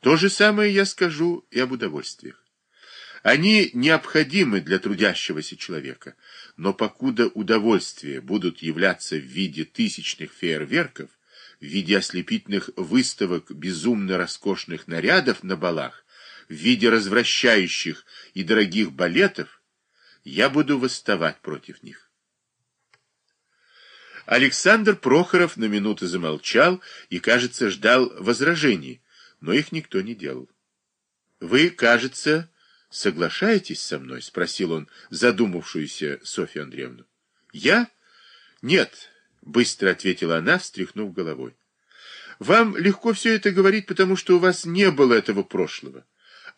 То же самое я скажу и об удовольствиях. Они необходимы для трудящегося человека, но покуда удовольствия будут являться в виде тысячных фейерверков, в виде ослепительных выставок безумно роскошных нарядов на балах, в виде развращающих и дорогих балетов, я буду восставать против них. Александр Прохоров на минуту замолчал и, кажется, ждал возражений, но их никто не делал. «Вы, кажется, соглашаетесь со мной?» — спросил он задумавшуюся Софью Андреевну. «Я? Нет», — быстро ответила она, встряхнув головой. «Вам легко все это говорить, потому что у вас не было этого прошлого.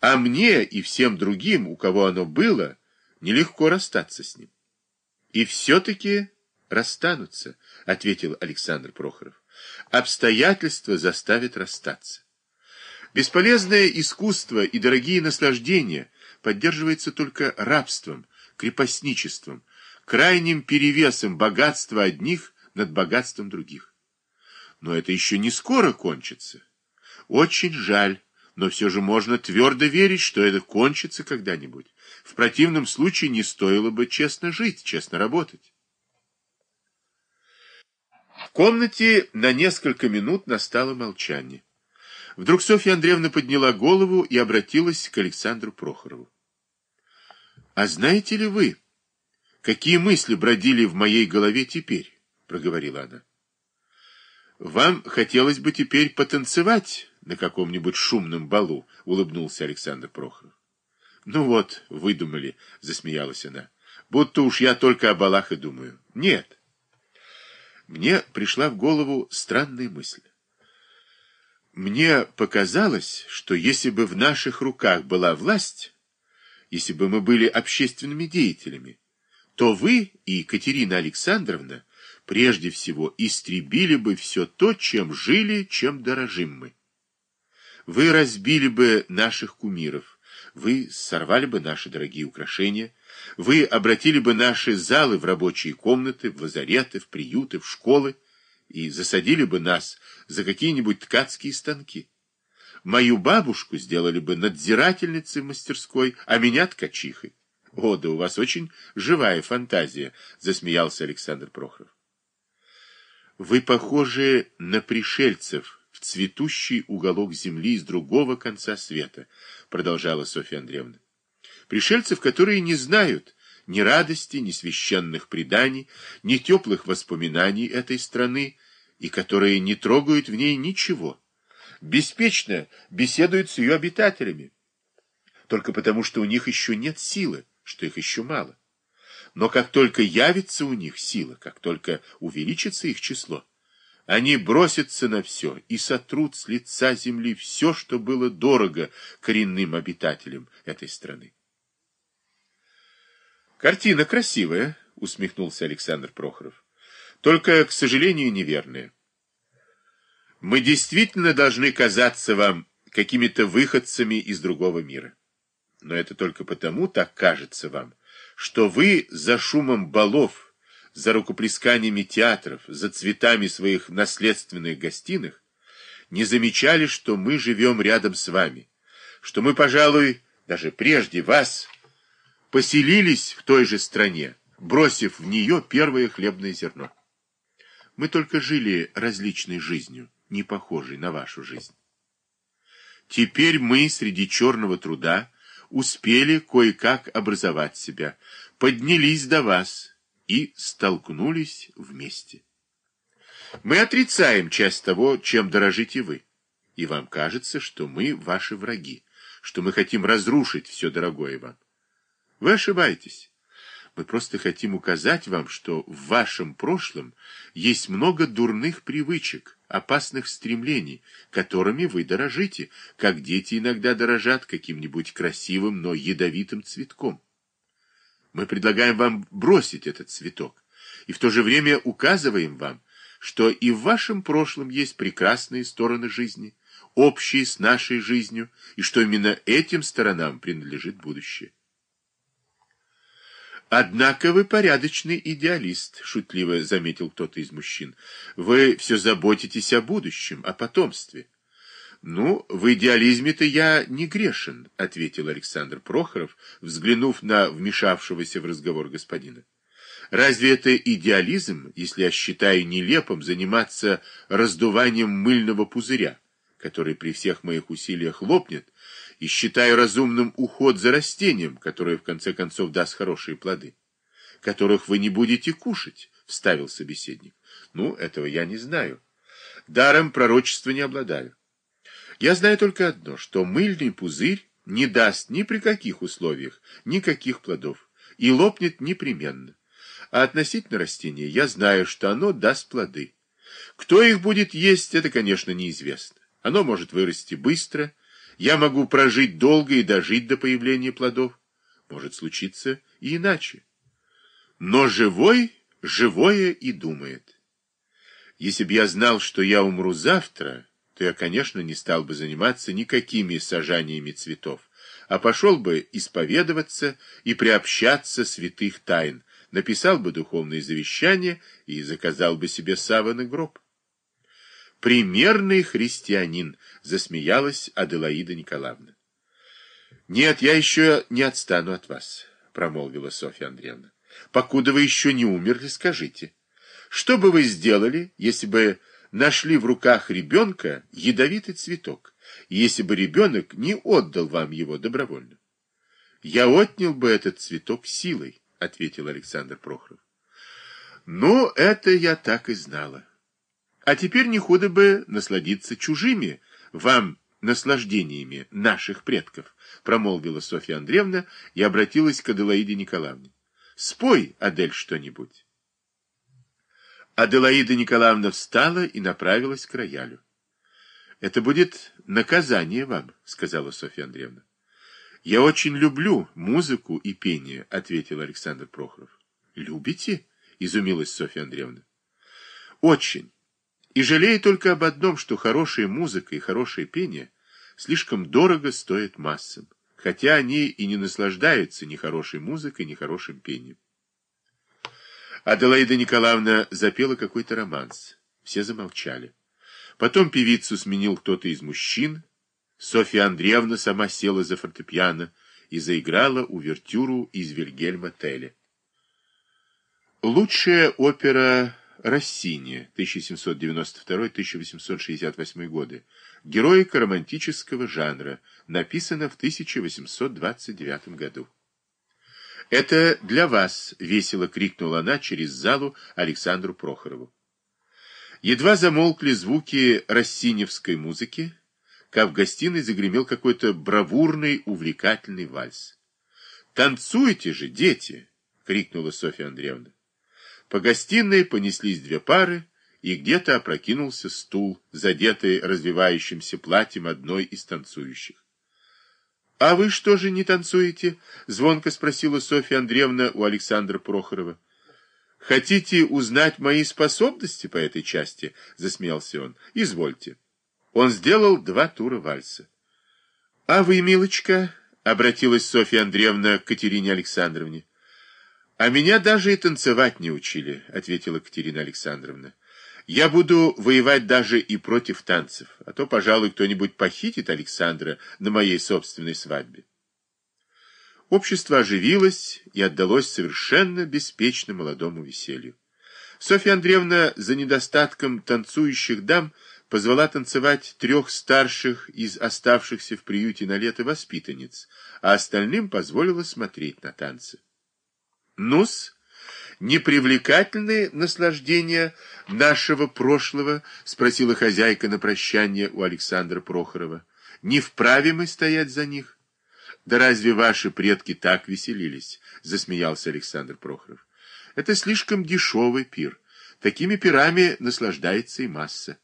А мне и всем другим, у кого оно было, нелегко расстаться с ним. И все-таки расстанутся, — ответил Александр Прохоров. Обстоятельства заставят расстаться. Бесполезное искусство и дорогие наслаждения поддерживается только рабством, крепостничеством, крайним перевесом богатства одних над богатством других. Но это еще не скоро кончится. Очень жаль, но все же можно твердо верить, что это кончится когда-нибудь. В противном случае не стоило бы честно жить, честно работать. В комнате на несколько минут настало молчание. Вдруг Софья Андреевна подняла голову и обратилась к Александру Прохорову. — А знаете ли вы, какие мысли бродили в моей голове теперь? — проговорила она. — Вам хотелось бы теперь потанцевать на каком-нибудь шумном балу, — улыбнулся Александр Прохоров. — Ну вот, выдумали, — засмеялась она. — Будто уж я только о балах и думаю. Нет. Мне пришла в голову странная мысль. Мне показалось, что если бы в наших руках была власть, если бы мы были общественными деятелями, то вы и Екатерина Александровна прежде всего истребили бы все то, чем жили, чем дорожим мы. Вы разбили бы наших кумиров, вы сорвали бы наши дорогие украшения, вы обратили бы наши залы в рабочие комнаты, в лазареты, в приюты, в школы, и засадили бы нас за какие-нибудь ткацкие станки. Мою бабушку сделали бы надзирательницей в мастерской, а меня ткачихой. О, да у вас очень живая фантазия, засмеялся Александр Прохоров. Вы похожи на пришельцев в цветущий уголок земли с другого конца света, продолжала Софья Андреевна. Пришельцев, которые не знают ни радости, ни священных преданий, ни теплых воспоминаний этой страны, и которые не трогают в ней ничего, беспечно беседуют с ее обитателями, только потому, что у них еще нет силы, что их еще мало. Но как только явится у них сила, как только увеличится их число, они бросятся на все и сотрут с лица земли все, что было дорого коренным обитателям этой страны. «Картина красивая», — усмехнулся Александр Прохоров только, к сожалению, неверные. Мы действительно должны казаться вам какими-то выходцами из другого мира. Но это только потому так кажется вам, что вы за шумом балов, за рукоплесканиями театров, за цветами своих наследственных гостиных не замечали, что мы живем рядом с вами, что мы, пожалуй, даже прежде вас поселились в той же стране, бросив в нее первое хлебное зерно. Мы только жили различной жизнью, не похожей на вашу жизнь. Теперь мы среди черного труда успели кое-как образовать себя, поднялись до вас и столкнулись вместе. Мы отрицаем часть того, чем дорожите вы, и вам кажется, что мы ваши враги, что мы хотим разрушить все дорогое вам. Вы ошибаетесь. Мы просто хотим указать вам, что в вашем прошлом есть много дурных привычек, опасных стремлений, которыми вы дорожите, как дети иногда дорожат каким-нибудь красивым, но ядовитым цветком. Мы предлагаем вам бросить этот цветок, и в то же время указываем вам, что и в вашем прошлом есть прекрасные стороны жизни, общие с нашей жизнью, и что именно этим сторонам принадлежит будущее. «Однако вы порядочный идеалист», — шутливо заметил кто-то из мужчин. «Вы все заботитесь о будущем, о потомстве. Ну, в идеализме-то я не грешен, ответил Александр Прохоров, взглянув на вмешавшегося в разговор господина. Разве это идеализм, если я считаю нелепым заниматься раздуванием мыльного пузыря, который при всех моих усилиях лопнет, и считаю разумным уход за растением, которое в конце концов даст хорошие плоды, которых вы не будете кушать, вставил собеседник. Ну, этого я не знаю. Даром пророчества не обладаю. Я знаю только одно, что мыльный пузырь не даст ни при каких условиях никаких плодов и лопнет непременно. А относительно растения я знаю, что оно даст плоды. Кто их будет есть, это, конечно, неизвестно. Оно может вырасти быстро. Я могу прожить долго и дожить до появления плодов. Может случиться и иначе. Но живой, живое и думает. Если бы я знал, что я умру завтра то я, конечно, не стал бы заниматься никакими сажаниями цветов, а пошел бы исповедоваться и приобщаться святых тайн, написал бы духовные завещания и заказал бы себе саван гроб. «Примерный христианин», — засмеялась Аделаида Николаевна. «Нет, я еще не отстану от вас», — промолвила Софья Андреевна. «Покуда вы еще не умерли, скажите, что бы вы сделали, если бы нашли в руках ребенка ядовитый цветок, если бы ребенок не отдал вам его добровольно. Я отнял бы этот цветок силой, ответил Александр Прохоров. Ну, это я так и знала. А теперь не худо бы насладиться чужими вам наслаждениями наших предков, промолвила Софья Андреевна и обратилась к Аделаиде Николаевне. Спой, Адель, что-нибудь. Аделаида Николаевна встала и направилась к роялю. «Это будет наказание вам», — сказала Софья Андреевна. «Я очень люблю музыку и пение», — ответил Александр Прохоров. «Любите?» — изумилась Софья Андреевна. «Очень. И жалею только об одном, что хорошая музыка и хорошее пение слишком дорого стоят массам, хотя они и не наслаждаются ни хорошей музыкой, ни хорошим пением. Аделаида Николаевна запела какой-то романс. Все замолчали. Потом певицу сменил кто-то из мужчин. Софья Андреевна сама села за фортепиано и заиграла увертюру из Вильгельма Теля. Лучшая опера Россини 1792-1868 годы. Героика романтического жанра. Написана в 1829 году. «Это для вас!» — весело крикнула она через залу Александру Прохорову. Едва замолкли звуки рассиневской музыки, как в гостиной загремел какой-то бравурный, увлекательный вальс. «Танцуйте же, дети!» — крикнула Софья Андреевна. По гостиной понеслись две пары, и где-то опрокинулся стул, задетый развивающимся платьем одной из танцующих. «А вы что же не танцуете?» — звонко спросила Софья Андреевна у Александра Прохорова. «Хотите узнать мои способности по этой части?» — засмеялся он. «Извольте». Он сделал два тура вальса. «А вы, милочка?» — обратилась Софья Андреевна к Катерине Александровне. «А меня даже и танцевать не учили», — ответила Катерина Александровна. Я буду воевать даже и против танцев, а то, пожалуй, кто-нибудь похитит Александра на моей собственной свадьбе. Общество оживилось и отдалось совершенно беспечно молодому веселью. Софья Андреевна за недостатком танцующих дам позвала танцевать трех старших из оставшихся в приюте на лето воспитанниц, а остальным позволила смотреть на танцы. Нус непривлекательны наслаждения нашего прошлого? — спросила хозяйка на прощание у Александра Прохорова. — Не вправе мы стоять за них? — Да разве ваши предки так веселились? — засмеялся Александр Прохоров. — Это слишком дешевый пир. Такими пирами наслаждается и масса.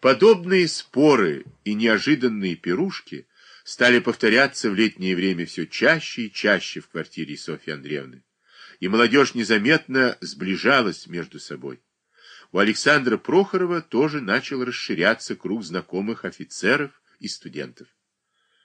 Подобные споры и неожиданные пирушки стали повторяться в летнее время все чаще и чаще в квартире Софьи Андреевны и молодежь незаметно сближалась между собой. У Александра Прохорова тоже начал расширяться круг знакомых офицеров и студентов.